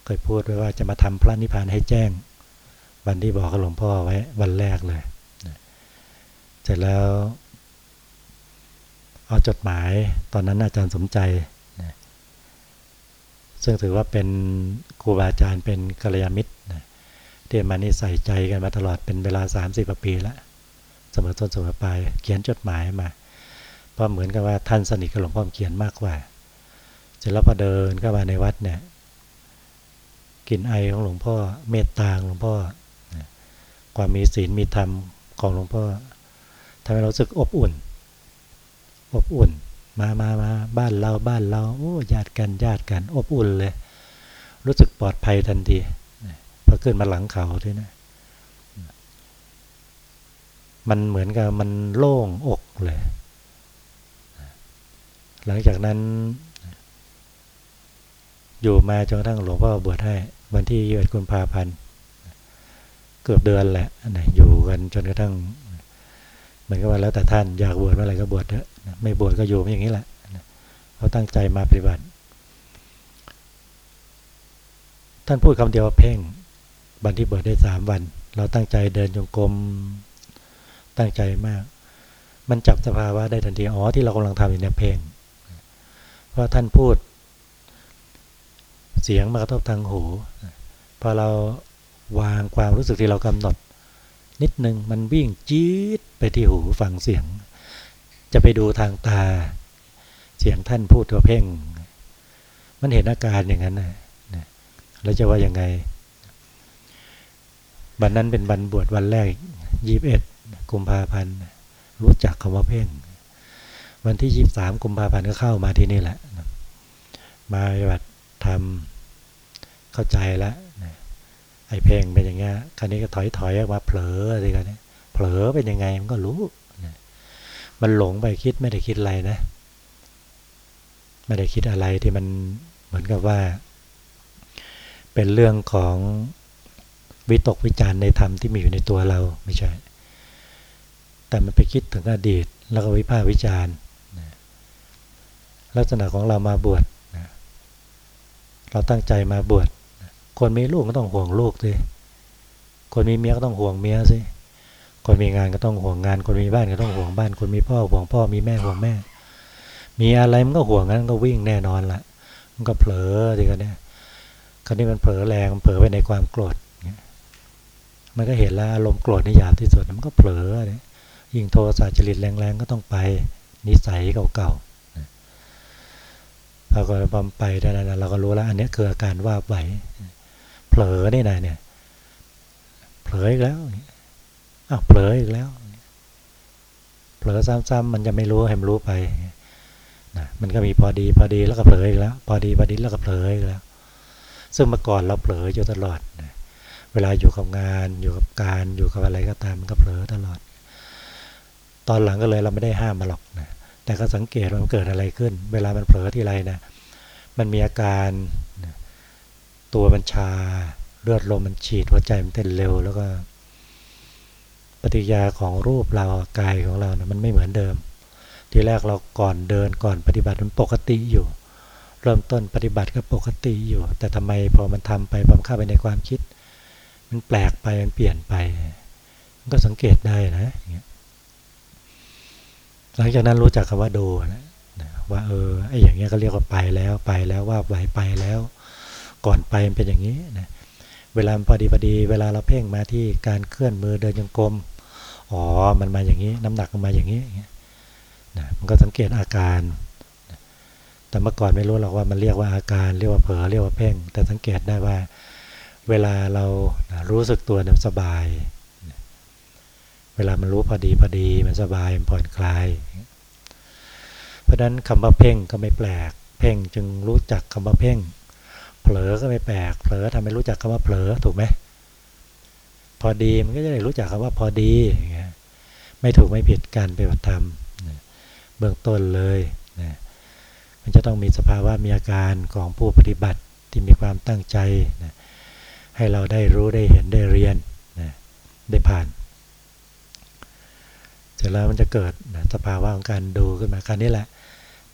เคยพูดไว้ว่าจะมาทำพระนิพพานให้แจ้ง วันที่บอกกับหลวงพ่อไว้วันแรกเลยเสร็จแล้ว เอาจดหมายตอนนั้นอาจารย์สมใจนะซึ่งถือว่าเป็นครูบาอาจารย์เป็นกัลยาณมิตรนะที่มานี่ใส่ใจกันมาตลอดเป็นเวลา3ามสิบปีแล้วเสมอต้นเสมอปลายเขียนจดหมายมาเพราะเหมือนกับว่าท่านสนิทกับหลวงพ่อเขียนมากกว่าเสร็จแล้วพอเดินเข้ามาในวัดเนี่ย กลิ่นไอของหลวงพ่อเมตตาหลวงพ่อความมีศีลมีธรรมของหลวงพ่อทำให้เราสึกอบอุ่น อบอุ่น มามามาบ้านเราบ้านเราโอ้ญาติกันญาติกัน อบอุ่นเลย รู้สึกปลอดภัยทันทีพอขึ้นมาหลังเขาด้วยนะมันเหมือนกับมันโล่งอกเลย หลังจากนั้น อยู่มาจนกระทั่งหลวงพ่อบวชให้ วันที่ยี่สิบกุมภาพันธ์เกือบเดือนแหละนะอยู่กันจนกระทั่งเหมือนกับว่าแล้วแต่ท่านอยากบวชเมื่อไรก็บวชเถอะไม่บวชก็อยู่อย่างนี้แหละเขาตั้งใจมาปฏิบัติ ท่านพูดคำเดียวว่าเพ่งวันที่บวชได้สามวัน เราตั้งใจเดินจงกรมตั้งใจมาก มันจับสภาวะได้ทันทีอ๋อที่เรากำลังทำอยู่เนี่ยเพ่งเพราะท่านพูด เสียงมากระทบทางหูพอเราวางความรู้สึกที่เรากำหนด นิดหนึ่งมันวิ่งจี๊ดไปที่หูฟังเสียง จะไปดูทางตา เสียงท่านพูดตัวเพ่ง มันเห็นอาการอย่างนั้นนะแล้วจะว่ายังไงวันนั้นเป็นวันบวชวันแรกยี่บเอ็ดกุมภาพันธ์รู้จักคำว่าเพ่ง วันที่ยี่สามกุมภาพันธ์ก็เข้ามาที่นี่แหละ มาปฏิบัติ ทำเข้าใจแล้วไอ้เพลงเป็นอย่างเงี้ยคราวนี้ก็ถอยถอยออกมาเผลออะไรกันเนี่ยเผลอเป็นยังไงมันก็รู้มันหลงไปคิดไม่ได้คิดอะไรนะ ไม่ได้คิดอะไรที่มันเหมือนกับว่า เป็นเรื่องของวิตกวิจารณ์ในธรรมที่มีอยู่ในตัวเราไม่ใช่ แต่มันไปคิดถึงอดีต แล้วก็วิพากษ์วิจารณ์ลักษณะของเรามาบวช เราตั้งใจมาบวชคนมีลูกก็ต้องห่วงลูกสิคนมีเมียก็ต้องห่วงเมียสิคนมีงานก็ต้องห่วงงาน คนมีบ้านก็ต้องห่วงบ้าน คนมีพ่อห่วงพ่อมีแม่ห่วงแม่ มีอะไรมันก็ห่วงงั้นก็วิ่งแน่นอนละมันก็เผลอสิกันเนี่ยคราวนี้มันเผลอแรงมันเผลอไปในความโกรธมันก็เห็นแล้วอารมณ์โกรธนี่หยาบที่สุดมันก็เผลอเนี่ยยิ่งโทสะจริตแรงๆก็ต้องไปนิสัยเก่าๆ พอก็บำไปได้แล้วเราก็รู้แล้ว อันนี้คืออาการว่าไหวเผลอนี่นะเนี่ยเผลออีกแล้วอ้าวเผลออีกแล้วเผลอซ้ำๆมันจะไม่รู้ให้มันรู้ไปนะมันก็มีพอดีพอดีแล้วก็เผลออีกแล้ว พอดีพอดีแล้วก็เผลออีกแล้ว ซึ่งเมื่อก่อนเราเผลออยู่ตลอดนะเวลาอยู่กับงานอยู่กับการอยู่กับอะไรก็ตามมันก็เผลอตลอด ตอนหลังก็เลยเราไม่ได้ห้ามมาหรอกนะ แต่ก็สังเกตว่ามันเกิดอะไรขึ้น เวลามันเผลอที่ไรนะมันมีอาการตัวมันชาเลือดลมมันฉีดหัวใจมันเต้นเร็ว แล้วก็ ปฏิยาของรูปเรากายของเรานะมันไม่เหมือนเดิม ทีแรกเราก่อนเดินก่อนปฏิบัติมันปกติอยู่ เริ่มต้นปฏิบัติก็ปกติอยู่ แต่ทำไมพอมันทำไปพอมเข้าไปในความคิด มันแปลกไปมันเปลี่ยนไป มันก็สังเกตได้นะ หลังจากนั้นรู้จักคำว่าดูนะว่าเออไอ้อย่างเงี้ยก็เรียกว่าไปแล้วไปแล้วว่าไหวไปแล้ว ก่อนไปมันเป็นอย่างนี้นะเวลาพอดีพอดี เวลาเราเพ่งมาที่การเคลื่อนมือเดินยังกลมอ๋อมันมาอย่างนี้ น้ำหนักมันมาอย่างนี้นะมันก็สังเกตอาการ แต่เมื่อก่อนไม่รู้หรอกว่ามันเรียกว่าอาการเรียกว่าเผลอเรียกว่าเพ่ง แต่สังเกตได้ว่า เวลาเรารู้สึกตัวเนี่ยสบาย เวลามันรู้พอดีพอดีมันสบายมันผ่อนคลาย เพราะฉะนั้นคำว่าเพ่งก็ไม่แปลก เพ่งจึงรู้จักคำว่าเพ่ง เผลอก็ไม่แปลก เผลอทำให้รู้จักคำว่าเผลอถูกไหมพอดีมันก็จะได้รู้จักคำว่าพอดีไม่ถูกไม่ผิดการปฏิบัติธรรมเบื้องต้นเลยนะมันจะต้องมีสภาวะมีอาการของผู้ปฏิบัติที่มีความตั้งใจนะให้เราได้รู้ได้เห็นได้เรียนนะได้ผ่าน เสร็จแล้วมันจะเกิดสภาวะของการดูขึ้นมาการนี้แหละ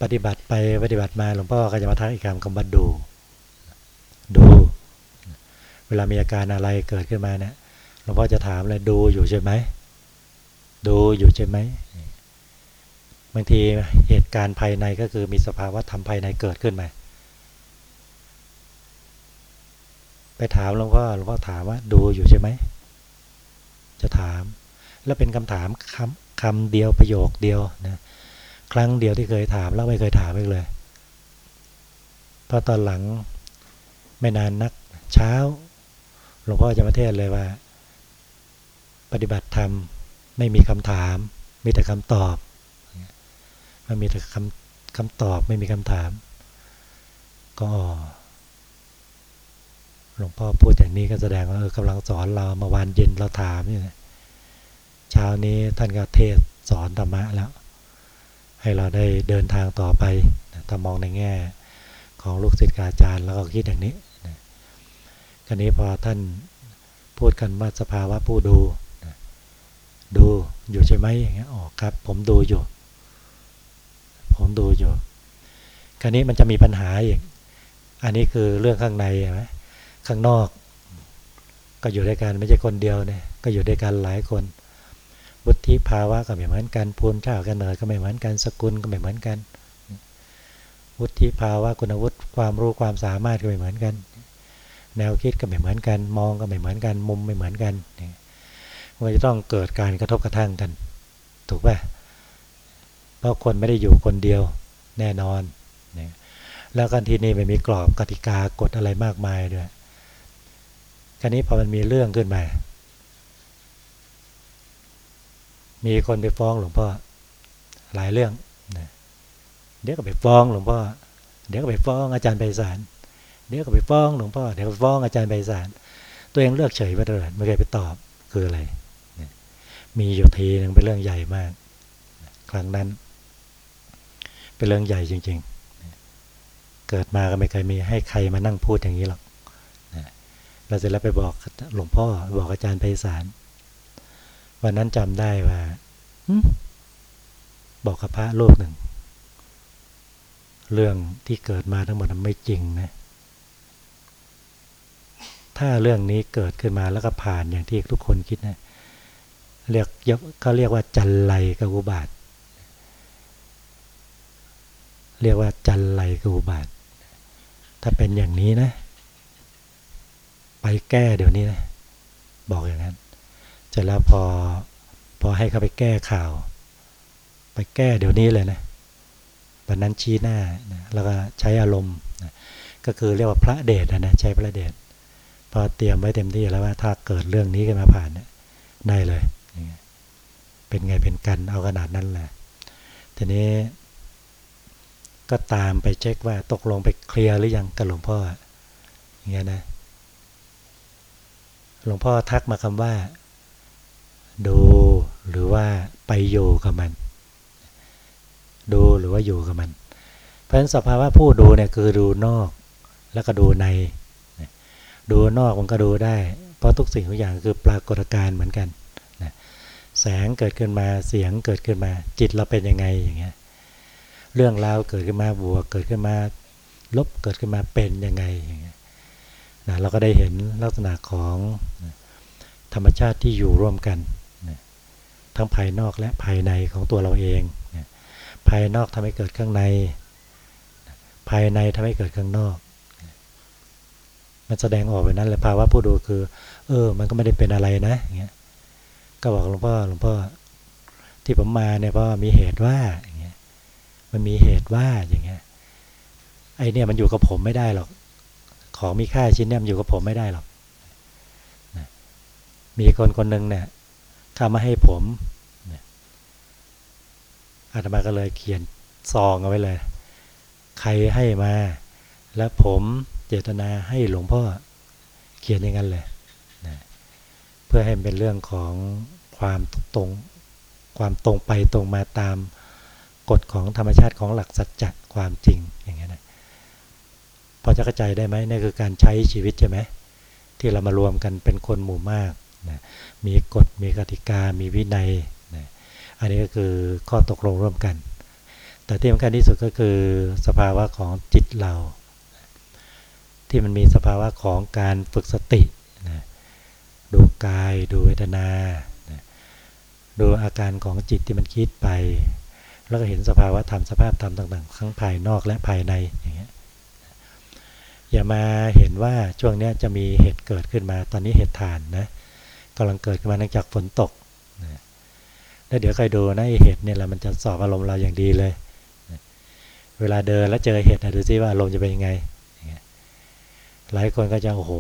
ปฏิบัติไปปฏิบัติมาหลวงพ่อก็จะมาทักอีกคำคำว่าดู ดู เวลามีอาการอะไรเกิดขึ้นมาเนี่ยหลวงพ่อจะถามเลยดูอยู่ใช่ไหมดูอยู่ใช่ไหมบางทีเหตุการณ์ภายในก็คือมีสภาวะธรรมภายในเกิดขึ้นมาไปถามหลวงพ่อหลวงพ่อถามว่าดูอยู่ใช่ไหมจะถาม แล้วเป็นคำถามคำ คำเดียวประโยคเดียวนะครั้งเดียวที่เคยถามแล้วไม่เคยถามอีกเลยพอตอนหลังไม่นานนักเช้าหลวงพ่อจะมาเทศเลยว่า ปฏิบัติธรรมไม่มีคำถาม มีแต่คำตอบมันมีแต่คำคำตอบไม่มีคำถาม ก็หลวงพ่อพูดอย่างนี้ก็แสดงว่าเออกำลังสอนเรามาวันเย็นเราถามนี่ เช้านี้ท่านก็เทศสอนธรรมะแล้ว ให้เราได้เดินทางต่อไปถ้ามองในแง่ของลูกศิษย์อาจารย์แล้วก็คิดอย่างนี้คราวนี้พอท่านพูดกันว่าสภาวะผู้ดูดูอยู่ใช่ไหมอย่างเงี้ยอ๋อครับ ผมดูอยู่ ผมดูอยู่ คราวนี้มันจะมีปัญหาอีกอันนี้คือเรื่องข้างในใช่ไหมข้างนอก ก็อยู่ด้วยกันไม่ใช่คนเดียวเนี่ยก็อยู่ด้วยกันหลายคน วุฒิภาวะก็ไม่เหมือนกันภูมิเจ้ากันเนิดก็ไม่เหมือนกันสกุลก็ไม่เหมือนกัน วุฒิภาวะคุณวุฒิความรู้ความสามารถก็ไม่เหมือนกัน แนวคิดก็ไม่เหมือนกัน มองก็ไม่เหมือนกัน มุมไม่เหมือนกันมันจะต้องเกิดการกระทบกระทั่งกัน ถูกป่ะเพราะคนไม่ได้อยู่คนเดียวแน่นอนนแล้วกันที่นี่ไม่มีกรอบกติกากฎอะไรมากมายด้วยคราวนี้พอมันมีเรื่องขึ้นมา มีคนไปฟ้องหลวงพ่อหลายเรื่องเดี๋ยวก็ไปฟ้องหลวงพ่อ เดี๋ยวก็ไปฟ้องอาจารย์ไพศาล เดี๋ยวก็ไปฟ้องหลวงพ่อ เดี๋ยวไปฟ้องอาจารย์ไพศาล ตัวเองเลือกเฉยไปตลอดไม่เคยไปตอบคืออะไร มีอยู่ทีหนึ่งเป็นเรื่องใหญ่มาก ครั้งนั้น เป็นเรื่องใหญ่จริง ๆ เกิดมาก็ไม่เคยมีให้ใครมานั่งพูดอย่างนี้หรอกเราเสร็จแล้วไปบอกหลวงพ่อบอกอาจารย์ไพศาล วันนั้นจำได้ว่าบอกกับพระรูปหนึ่ง เรื่องที่เกิดมาทั้งหมดมันไม่จริงนะ ถ้าเรื่องนี้เกิดขึ้นมาแล้วก็ผ่านอย่างที่ทุกคนคิดนะเรียกเขาเรียกว่าจันไรกับอุบาทเรียกว่าจันไรกับอุบาทถ้าเป็นอย่างนี้นะ ไปแก้เดี๋ยวนี้นะ บอกอย่างนั้น เสร็จแล้วพอพอให้เขาไปแก้ข่าว ไปแก้เดี๋ยวนี้เลยนะวันนั้นชี้หน้านะแล้วก็ใช้อารมณ์นะก็คือเรียกว่าพระเดชนะใช้พระเดชพอเตรียมไว้เต็มที่แล้วว่าถ้าเกิดเรื่องนี้ขึ้นมาผ่านเนี่ยได้เลย เป็นไงเป็นกันเอาขนาดนั้นแหละทีนี้ ก็ตามไปเช็คว่าตกลงไปเคลียร์หรือยังกับหลวงพ่ออย่างเงี้ยนะหลวงพ่อทักมาคำว่า ดูหรือว่าไปอยู่กับมัน ดูหรือว่าอยู่กับมัน เพราะฉะนั้นสภาวะผู้ดูเนี่ยคือดูนอกแล้วก็ดูใน ดูนอกมันก็ดูได้ เพราะทุกสิ่งทุกอย่างคือปรากฏการณ์เหมือนกันแสงเกิดขึ้นมาเสียงเกิดขึ้นมา จิตเราเป็นยังไงอย่างเงี้ยเรื่องราวเกิดขึ้นมาบวกเกิดขึ้นมา ลบเกิดขึ้นมาเป็นยังไงอย่างเงี้ยนะเราก็ได้เห็นลักษณะของธรรมชาติที่อยู่ร่วมกัน ทั้งภายนอกและภายในของตัวเราเอง ภายนอกทำให้เกิดข้างใน ภายในทำให้เกิดข้างนอก มันแสดงออกไปนั้นเลยภาวะผู้ดูคือ เออ มันก็ไม่ได้เป็นอะไรนะอย่างเงี้ย ก็บอกหลวงพ่อ หลวงพ่อที่ผมมาเนี่ยเพราะมีเหตุว่าอย่างเงี้ย มันมีเหตุว่าอย่างเงี้ย ไอเนี่ยมันอยู่กับผมไม่ได้หรอก ของมีค่าชิ้นเนี่ยมันอยู่กับผมไม่ได้หรอก มีคนคนหนึ่งเนี่ย เข้ามาให้ผมอาตมาก็เลยเขียนซองเอาไว้เลย ใครให้มา แล้วผมเจตนาให้หลวงพ่อเขียนอย่างนั้นเลยนะเพื่อให้เป็นเรื่องของความตรงความตรงไปตรงมาตามกฎของธรรมชาติของหลักสัจจะความจริงอย่างนี้นะพอจะเข้าใจได้ไหมนี่คือการใช้ชีวิตใช่ไหมที่เรามารวมกันเป็นคนหมู่มาก นะมีกฎมีกติกา มีวินัยนะอันนี้ก็คือข้อตกลงร่วมกัน แต่ที่สำคัญที่สุดก็คือสภาวะของจิตเรา ที่มันมีสภาวะของการฝึกสตินะดูกายดูเวทนานะดูอาการของจิตที่มันคิดไป แล้วก็เห็นสภาวะธรรมสภาพธรรมต่างๆทั้งภายนอกและภายในอย่างเงี้ยอย่ามาเห็นว่าช่วงนี้จะมีเหตุเกิดขึ้นมาตอนนี้เหตุฐานนะ กำลังเกิดขึ้นมาเนื่องจากฝนตกนะแล้วเดี๋ยวใครดูนะเหตุเนี่ยแหละมันจะสอบอารมณ์เราอย่างดีเลยเวลาเดินแล้วเจอเหตุนะดูซิว่าอารมณ์จะเป็นยังไง หลายคนก็จะโอ้โห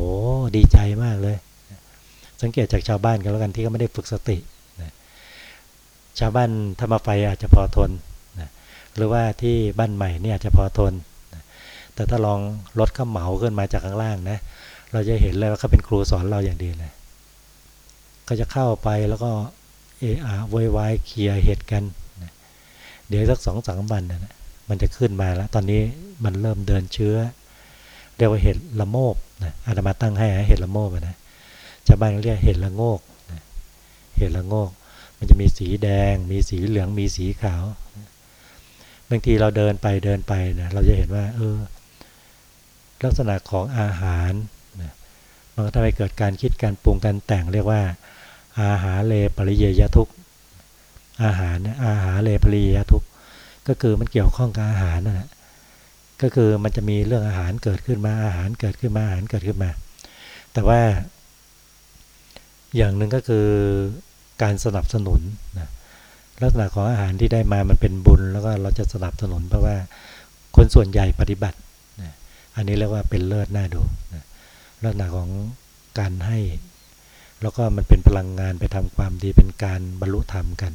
ดีใจมากเลย สังเกตจากชาวบ้านกันแล้วกันที่เขาไม่ได้ฝึกสตินะชาวบ้านถ้ามาไฟอาจจะพอทนนะหรือว่าที่บ้านใหม่นี่อาจจะพอทนนะแต่ถ้าลองรถข้าเหมาขึ้นมาจากข้างล่างนะเราจะเห็นเลยว่าเขาเป็นครูสอนเราอย่างดีเลย ก็จะเข้าไปแล้วก็เออาโวยวายเคลียเหตุกันเดี๋ยวสักสองสามวันนะมันจะขึ้นมาแล้ว ตอนนี้มันเริ่มเดินเชื้อ เรียกว่าเห็ดละโมบนะอาตมาตั้งให้เห็ดละโมบนะชาวบ้านเรียกเห็ดละโงกนะเห็ดละโงก มันจะมีสีแดง มีสีเหลืองมีสีขาวบางทีเราเดินไปเดินไปนะเราจะเห็นว่า เออ ลักษณะของอาหาร มันก็ทำให้เกิดการคิดการปรุงการแต่งเรียกว่า อาหารเลปริเยยทุกอาหารอาหารเลปริเยยทุกก็คือมันเกี่ยวข้องกับอาหารนะ่ะก็คือมันจะมีเรื่องอาหารเกิดขึ้นมาอาหารเกิดขึ้นมาอาหารเกิดขึ้นมา แต่ว่า อย่างหนึ่งก็คือการสนับสนุนนะลักษณะของอาหารที่ได้มามันเป็นบุญ แล้วก็เราจะสนับสนุนเพราะว่าคนส่วนใหญ่ปฏิบัตินะอันนี้เรียกว่าเป็นเลิศน่าดูนะ ลักษณะของการให้ แล้วก็มันเป็นพลังงานไปทำความดีเป็นการบรรลุธรรมกัน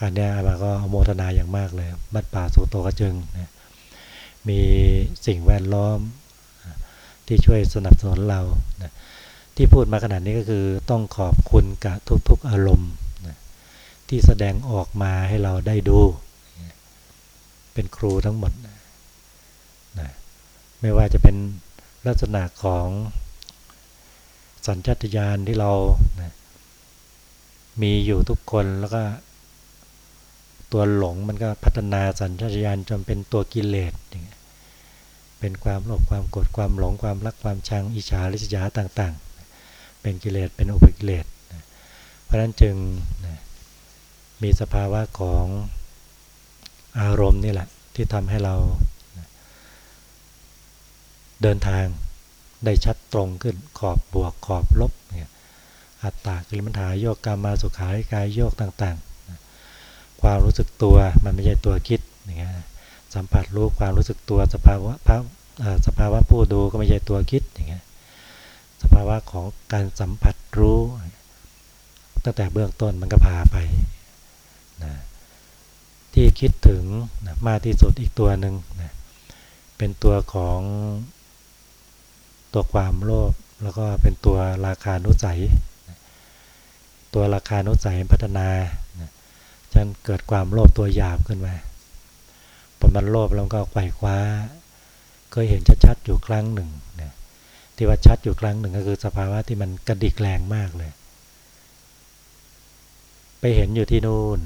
อันนี้เราก็โมทนาอย่างมากเลยบัดป่าสุโตกระจึงนะมีสิ่งแวดล้อมที่ช่วยสนับสนุนเรานะที่พูดมาขนาดนี้ก็คือต้องขอบคุณกับทุกๆอารมณ์นะที่แสดงออกมาให้เราได้ดู เป็นครูทั้งหมดนะไม่ว่าจะเป็น ลักษณะของสัญชาตญาณที่เรานะมีอยู่ทุกคนแล้วก็ตัวหลงมันก็พัฒนาสัญชาตญาณจนเป็นตัวกิเลสเป็นความโลภความโกรธความหลงความรักความชังอิจฉาริษยาต่างๆ เป็นกิเลสเป็นอุปกิเลสเพราะฉะนั้นจึงมีสภาวะของอารมณ์นี่แหละที่ทำให้เรา เดินทางได้ชัดตรงขึ้นขอบบวกขอบลบเนี่ยอัตตากิลมัฏฐายโยกกรรมมาสุขาริกายโยกต่างๆ ความรู้สึกตัวมันไม่ใช่ตัวคิดอย่างเงี้ยสัมผัสรู้ความรู้สึกตัวสภาวะพระสภาวะผู้ดูก็ไม่ใช่ตัวคิดอย่างเงี้ยสภาวะของการสัมผัสรู้ ตั้งแต่เบื้องต้นมันก็พาไปนะที่คิดถึงนะมากที่สุดอีกตัวหนึ่งนะเป็นตัวของ ตัวความโลภแล้วก็เป็นตัวราคานุสัย ตัวราคานุสัยพัฒนาจนเกิดความโลภตัวหยาบขึ้นมาพอมันโลภแล้วก็ไขว่คว้าเคยเห็นชัดๆอยู่ครั้งหนึ่งนะที่ว่าชัดอยู่ครั้งหนึ่งก็คือสภาวะที่มันกระดิกแรงมากเลย ไปเห็นอยู่ที่นู่น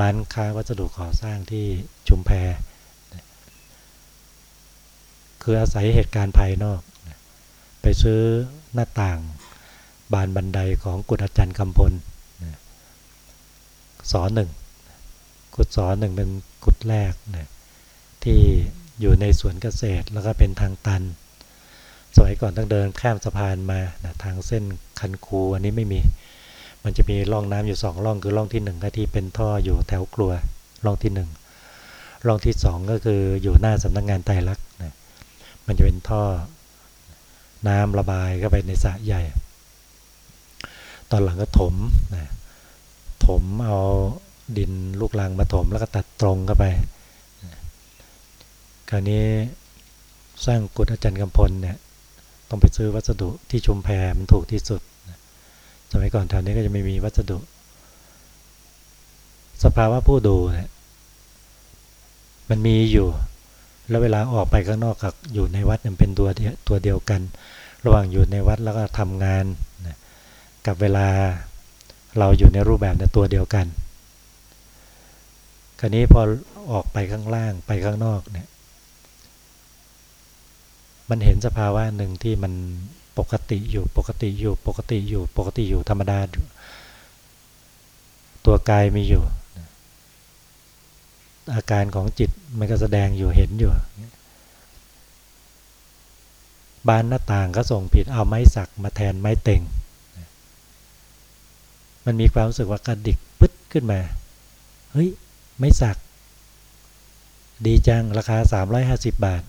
ร้านค้าวัสดุก่อสร้างที่ชุมแพคืออาศัยเหตุการณ์ภายนอก ไปซื้อหน้าต่าง บานบันไดของกุฎอาจารย์คำพลสอนหนึ่งกุฎสอนหนึ่งเป็นกุฎแรกนะที่อยู่ในสวนเกษตรแล้วก็เป็นทางตัน สมัยก่อนต้องเดินข้ามสะพานมานะทางเส้นคันคูอันนี้ไม่มี มันจะมีร่องน้ำอยู่สองร่องคือร่องที่หนึ่งก็ที่เป็นท่ออยู่แถวกลัวร่องที่หนึ่งร่องที่สองก็คืออยู่หน้าสำนักงงานไตรลักษณ์นะมันจะเป็นท่อ น้ำระบายเข้าไปในสระใหญ่ ตอนหลังก็ถมนะถมเอาดินลูกลังมาถมแล้วก็ตัดตรงเข้าไป คราวนี้สร้างกุฏอาจารย์กำพลเนี่ยต้องไปซื้อวัสดุที่ชุมแพมันถูกที่สุด สมัยก่อนแถวนี้ก็จะไม่มีวัสดุ สภาวะผู้ดูเนี่ยมันมีอยู่ แล้วเวลาออกไปข้างนอกกับอยู่ในวัดมันเป็นตัวตัวเดียวกัน ระหว่างอยู่ในวัดแล้วก็ทำงานนะกับเวลาเราอยู่ในรูปแบบในตัวเดียวกัน คราวนี้พอออกไปข้างล่างไปข้างนอกเนี่ย มันเห็นสภาวะหนึ่งที่มันปกติอยู่ปกติอยู่ปกติอยู่ปกติอยู่ธรรมดาอยู่ตัวกายมีอยู่ อาการของจิตมันก็แสดงอยู่เห็นอยู่ บานหน้าต่างก็ส่งผิดเอาไม้สักมาแทนไม้เต็งมันมีความรู้สึกว่ากระดิกปึ๊ดขึ้นมา เฮ้ย ไม้สัก ดีจังราคา 350 บาท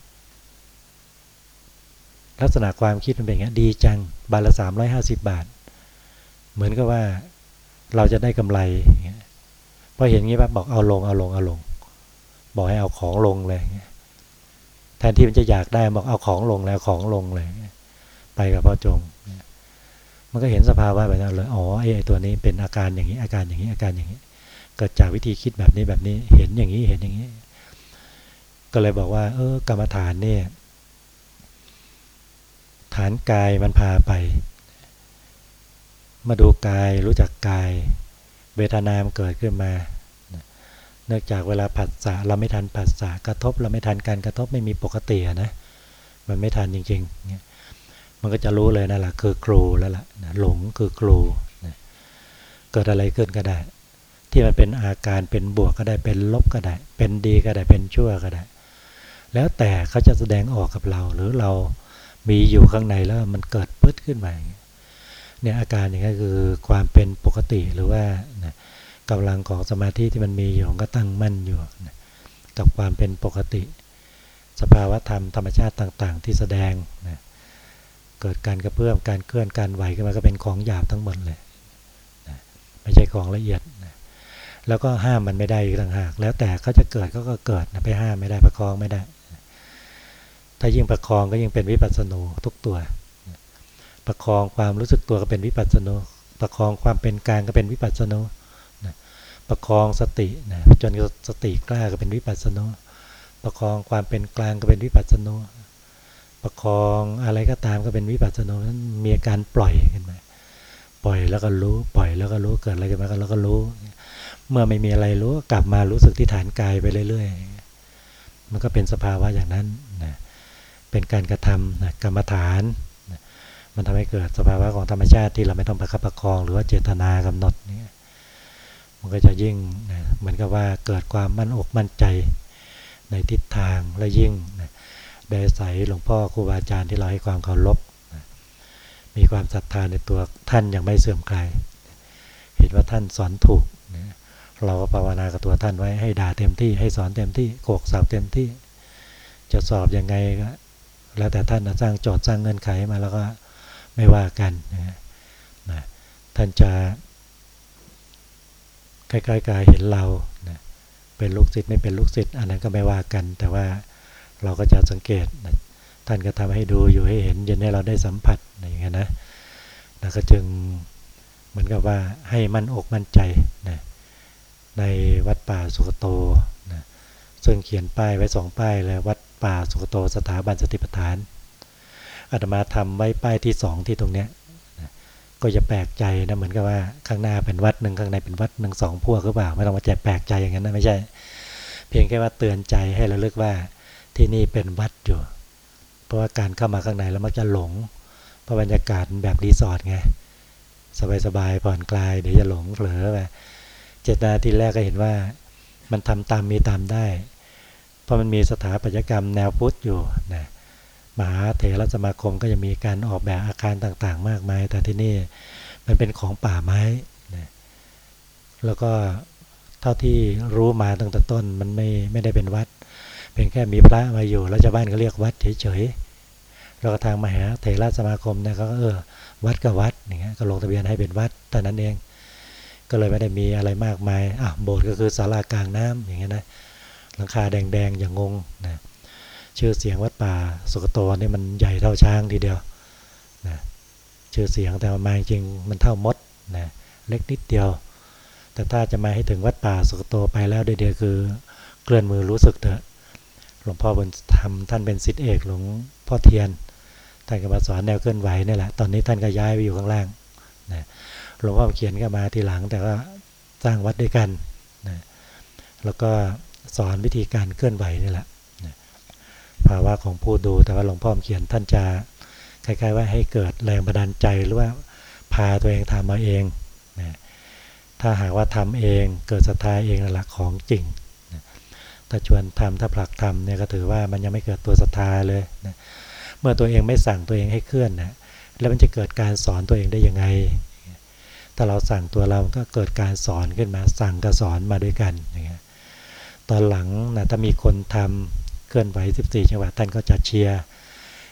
ลักษณะความคิดมันเป็นอย่างนี้ดีจังบานละ 350 บาท เหมือนกับว่าเราจะได้กำไรพอเห็นงี้ปั๊บบอกเอาลงเอาลงเอาลง บอกให้เอาของลงเลย ทนที่มันจะอยากได้บอกเอาของลงแล้วของลงเลย ไปกับพ่อจง มันก็เห็นสภาวะแบบนั้นเลยอ๋อไอ้ตัวนี้เป็นอาการอย่างนี้อาการอย่างนี้อาการอย่างนี้ เกิดจากวิธีคิดแบบนี้แบบนี้เห็นอย่างนี้เห็นอย่างนี้ ก็เลยบอกว่า เออกรรมฐานเนี่ย ฐานกายมันพาไป มาดูกายรู้จักกาย เวทนามเกิดขึ้นมา เนื่องจากเวลาผัสสะเราไม่ทันผัสสะกระทบ เราไม่ทันการกระทบไม่มีปกตินะมันไม่ทันจริงๆมันก็จะรู้เลยนั่นแหละคือครูแล้วล่ะหลงคือครูเกิดอะไรขึ้นก็ได้ ที่มันเป็นอาการเป็นบวกก็ได้เป็นลบก็ได้ เป็นดีก็ได้เป็นชั่วก็ได้ แล้วแต่เขาจะแสดงออกกับเราหรือเรามีอยู่ข้างในแล้วมันเกิดปึ๊ดขึ้นมาเนี่ยอาการอย่างนี้คือความเป็นปกติหรือว่า กำลังของสมาธิที่มันมีอยู่ก็ตั้งมั่นอยู่นะกับความเป็นปกติ สภาวะธรรมธรรมชาติต่างๆ ที่แสดงนะเกิดการกระเพื่อมการเคลื่อนการไหวขึ้นมาก็เป็นของหยาบทั้งหมดเลยนะไม่ใช่ของละเอียดนะแล้วก็ห้ามมันไม่ได้อีกต่างหาก แล้วแต่เขาจะเกิดก็ก็เกิดนะไปห้ามไม่ได้ประคองไม่ได้ ถ้ายิ่งประคองก็ยิ่งเป็นวิปัสสนูทุกตัว ประคองความรู้สึกตัวก็เป็นวิปัสสนูประคองความเป็นกลางก็เป็นวิปัสสนู ประคองสตินะจนสติกล้าก็เป็นวิปัสสนาประคองความเป็นกลางก็เป็นวิปัสสนาประคองอะไรก็ตามก็เป็นวิปัสสนานั้นมีอาการปล่อยขึ้นมาปล่อยแล้วก็รู้ปล่อยแล้วก็รู้เกิดอะไรขึ้นมาแล้วก็รู้ เมื่อไม่มีอะไรรู้กลับมารู้สึกที่ฐานกายไปเรื่อยๆ มันก็เป็นสภาวะอย่างนั้นนะเป็นการกระทำนะกรรมฐานนะมันทำให้เกิดสภาวะของธรรมชาติที่เราไม่ต้องประคับประคอง หรือว่าเจตนากำหนดนี่ มันก็จะยิ่งนะเหมือนกับว่าเกิดความมั่นอกมั่นใจในทิศทางและยิ่งนะได้ใส่หลวงพ่อครูบาอาจารย์ที่เราให้ความเคารพนะมีความศรัทธาในตัวท่านย่างไม่เสื่อมคลายเห็นว่าท่านสอนถูกนะเราก็ภาวนากับตัวท่านไว้ให้ด่าเต็มที่ให้สอนเต็มที่โขกสอบเต็มที่ จะสอบยังไงก็แล้วแต่ท่านสร้างโจทย์สร้างเงื่อนไขมาแล้วก็ไม่ว่ากันนะนะท่านจะ ใกล้ๆกายเห็นเรานะเป็นลูกศิษย์ไม่เป็นลูกศิษย์อันนั้นก็ไม่ว่ากัน แต่ว่าเราก็จะสังเกตนะท่านก็ทำให้ดูอยู่ให้เห็นยันให้เราได้สัมผัสอย่างเงี้ยนะนะก็จึงเหมือนกับว่าให้มั่นอกมั่นใจนะในวัดป่าสุกโตนะซึ่งเขียนป้ายไว้สองป้ายเลยวัดป่าสุกโตสถาบันสติปัฏฐานอาตมาทำไว้ป้ายที่สองที่ตรงเนี้ย ก็จะแปลกใจนะเหมือนกับว่าข้างหน้าเป็นวัดหนึ่งข้างในเป็นวัดหนึ่งสองพวกหรือเปล่าไม่ต้องมาแจกแปลกใจอย่างนั้นนะไม่ใช่ เพียงแค่ว่าเตือนใจให้เราเลือกว่าที่นี่เป็นวัดอยู่ เพราะว่าการเข้ามาข้างในแล้วมักจะหลงเพราะบรรยากาศแบบรีสอร์ทไงสบายๆผ่อนคลายเดี๋ยวจะหลงเผลอไปเจตนาทีแรกก็เห็นว่ามันทำตามมีตามได้ เพราะมันมีสถาปัตยกรรมแนวพุทธอยู่นะ มหาเถรสมาคมก็จะมีการออกแบบอาคารต่างๆ มากมาย แต่ที่นี่มันเป็นของป่าไม้นะแล้วก็เท่าที่รู้มาตั้งแต่ต้นมันไม่ไม่ได้เป็นวัดเพียงแค่มีพระมาอยู่ แล้วชาวบ้านก็เรียกวัดเฉยๆแล้วก็ทางมหาเถรสมาคมเนี่ยก็เออวัดกับวัดอย่างเงี้ยก็ลงทะเบียนให้เป็นวัดแต่นั้นเอง ก็เลยไม่ได้มีอะไรมากมายอะโบสถ์ก็คือศาลากลางน้ำอย่างเงี้ยนะหลังคาแดงๆอย่างงงนะ ชื่อเสียงวัดป่าสุกโตนี่มันใหญ่เท่าช้างทีเดียวนะชื่อเสียงแต่มาจริงมันเท่ามดนะเล็กนิดเดียว แต่ถ้าจะมาให้ถึงวัดป่าสุกโตไปแล้วเดียวคือเคลื่อนมือรู้สึกเถอะหลวงพ่อบนธรรมท่านเป็นศิษย์เอกหลวงพ่อเทียนท่านก็มาสอนแนวเคลื่อนไหวนี่แหละตอนนี้ท่านก็ย้ายไปอยู่ข้างล่างนะหลวงพ่อเขียนก็มาทีหลังแต่ก็สร้างวัดด้วยกันนะแล้วก็สอนวิธีการเคลื่อนไหวนี่แหละ ภาวะของผู้ดู แต่ว่าหลวงพ่อเขียนท่านจะคล้ายๆว่าให้เกิดแรงบันดาลใจหรือว่าพาตัวเองทำมาเองนะถ้าหากว่าทำเองเกิดศรัทธาเองหละของจริงถ้าชวนทำถ้าผลักทำเนี่ยก็ถือว่ามันยังไม่เกิดตัวศรัทธาเลยนะเมื่อตัวเองไม่สั่งตัวเองให้เคลื่อนนะแล้วมันจะเกิดการสอนตัวเองได้ยังไง ถ้าเราสั่งตัวเราก็เกิดการสอนขึ้นมา สั่งกับสอนมาด้วยกันอย่างเงี้ยตอนหลังนะถ้ามีคนทำ เคลื่อนไหว 14 จังหวัดท่านก็จะเชียร์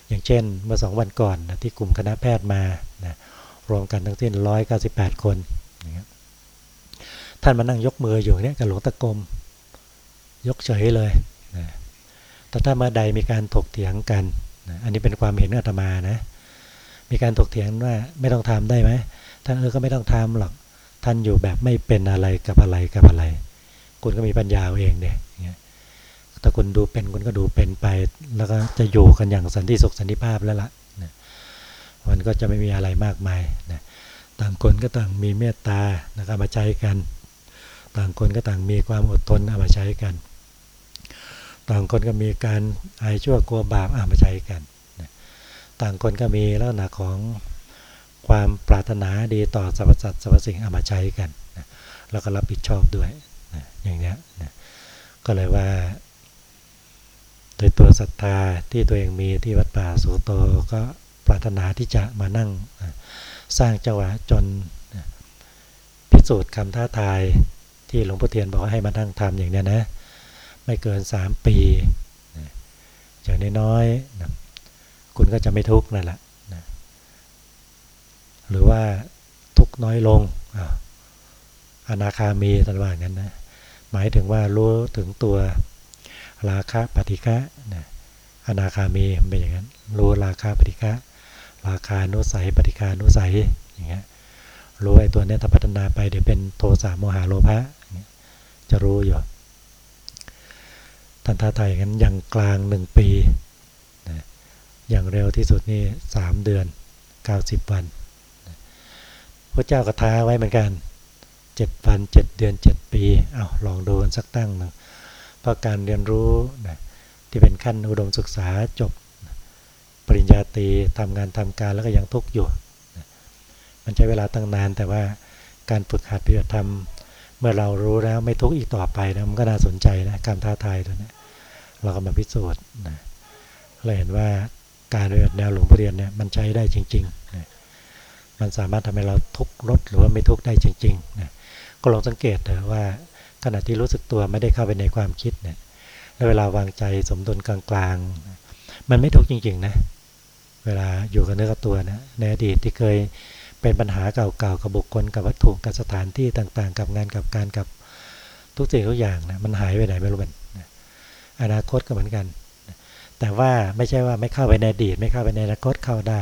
อย่างเช่นเมื่อสองวันก่อนนะที่กลุ่มคณะแพทย์มานะรวมกันทั้งสิ้น 198 คนอย่างเงี้ยท่านมานั่งยกมืออยู่เนี่ยกับหลวงตะกรมยกเฉยเลยนะแต่ถ้าเมื่อใดมีการถกเถียงกันนะอันนี้เป็นความเห็นอาตมานะ มีการถกเถียงว่าไม่ต้องทำได้ไหมท่านเออก็ไม่ต้องทำหรอกท่านอยู่แบบไม่เป็นอะไรกับอะไรกับอะไร คุณก็มีปัญญาเองเนี่ยถ้าคุณดูเป็นคุณก็ดูเป็นไป แล้วก็จะอยู่กันอย่างสันติสุขสันติภาพแล้วละนะมันก็จะไม่มีอะไรมากมายนะต่างคนก็ต่างมีเมตตานะครับมาใช้กัน ต่างคนก็ต่างมีความอดทนเอามาใช้กัน ต่างคนก็มีการอายชั่วกลัวบาปอามาใช้กันต่างคนก็มีลักษณะของความปรารถนาดีต่อสรรพสัตว์สรรพสิ่งเอามาใช้กัน แล้วก็รับผิดชอบด้วยอย่างนี้ก็เลยว่า ดยตัวศรัทธาที่ตัวเองมีที่วัดป่าสุโตก็ปรารถนาที่จะมานั่งสร้างจังหวะจนพิสูจน์คำท้าทายที่หลวงพ่อเทียนบอกให้มานั่งทำอย่างนี้นะ ไม่เกินสามปีอย่างน้อยๆนะคุณก็จะไม่ทุกข์นั่นแหละนะหรือว่าทุกข์น้อยลงอนาคามีตันว่างั้นนะหมายถึงว่ารู้ถึงตัว ราคะปฏิฆะนะอนาคามีเป็นอย่างนั้น รู้ราคะปฏิฆะราคานุสัยปฏิฆานุสัยอย่างเงี้ยรู้ไอ้ตัวนี้ถ้าพัฒนาไปเดี๋ยวเป็นโทสะโมหะโลภะจะรู้อยู่ท่านท้าทายกันอย่างกลางหนึ่งปีนะอย่างเร็วที่สุดนี่สามเดือนเก้าสิบวันพระเจ้าก็ท้าไว้เหมือนกันเจ็ดวันเจ็ดเดือนเจ็ดปีเอาลองดูกันสักตั้งหนึ่ง เพราะการเรียนรู้นะที่เป็นขั้นอุดมศึกษาจบปริญญาตรีทำงานทำการแล้วก็ยังทุกข์อยู่นะมันใช้เวลาตั้งนานแต่ว่าการฝึกหัดปฏิบัติธรรมเมื่อเรารู้แล้วไม่ทุกข์อีกต่อไปนะมันก็น่าสนใจนะการท้าทายตัวนี้เราก็มาพิสูจน์นะเราเห็นว่าการปฏิบัติแนวหลวงพ่อเรียนเนี่ยมันใช้ได้จริงๆนะมันสามารถทำให้เราทุกข์ลดหรือว่าไม่ทุกข์ได้จริงๆนะก็ลองสังเกตเถอะว่า ขณะที่รู้สึกตัวไม่ได้เข้าไปในความคิดเนี่ยแล้วเวลาวางใจสมดุลกลางๆ มันไม่ทุกข์จริงๆนะเวลาอยู่กับเนื้อกับตัวนะในอดีตที่เคยเป็นปัญหาเก่าๆกับบุคคลกับวัตถุกับสถานที่ต่างๆ กับงานกับการกับทุกสิ่งทุกอย่างนะมันหายไปไหนไม่รู้มันอนาคตก็เหมือนกัน แต่ว่าไม่ใช่ว่าไม่เข้าไปในอดีต ไม่เข้าไปในอนาคตเข้าได้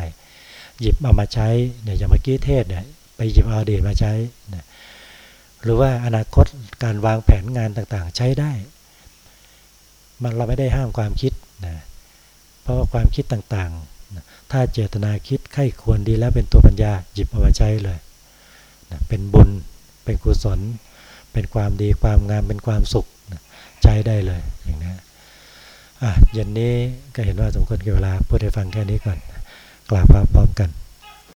หยิบเอามาใช้เนี่ยอย่างเมื่อกี้เทศเนี่ยไปหยิบเอาอดีตมาใช้นะ หรือว่าอนาคตการวางแผนงานต่างๆ ใช้ได้ มันเราไม่ได้ห้ามความคิดนะเพราะว่าความคิดต่างๆ ถ้าเจตนาคิดไข้ควรดีแล้วเป็นตัวปัญญาหยิบเอามาใช้เลยนะเป็นบุญเป็นกุศล เป็นความดีความงามเป็นความสุขนะใช้ได้เลยอย่างนี้อะเย็นนี้ก็เห็นว่าสมควรกับเวลาพูดให้ฟังแค่นี้ก่อนกราบพร้อมกัน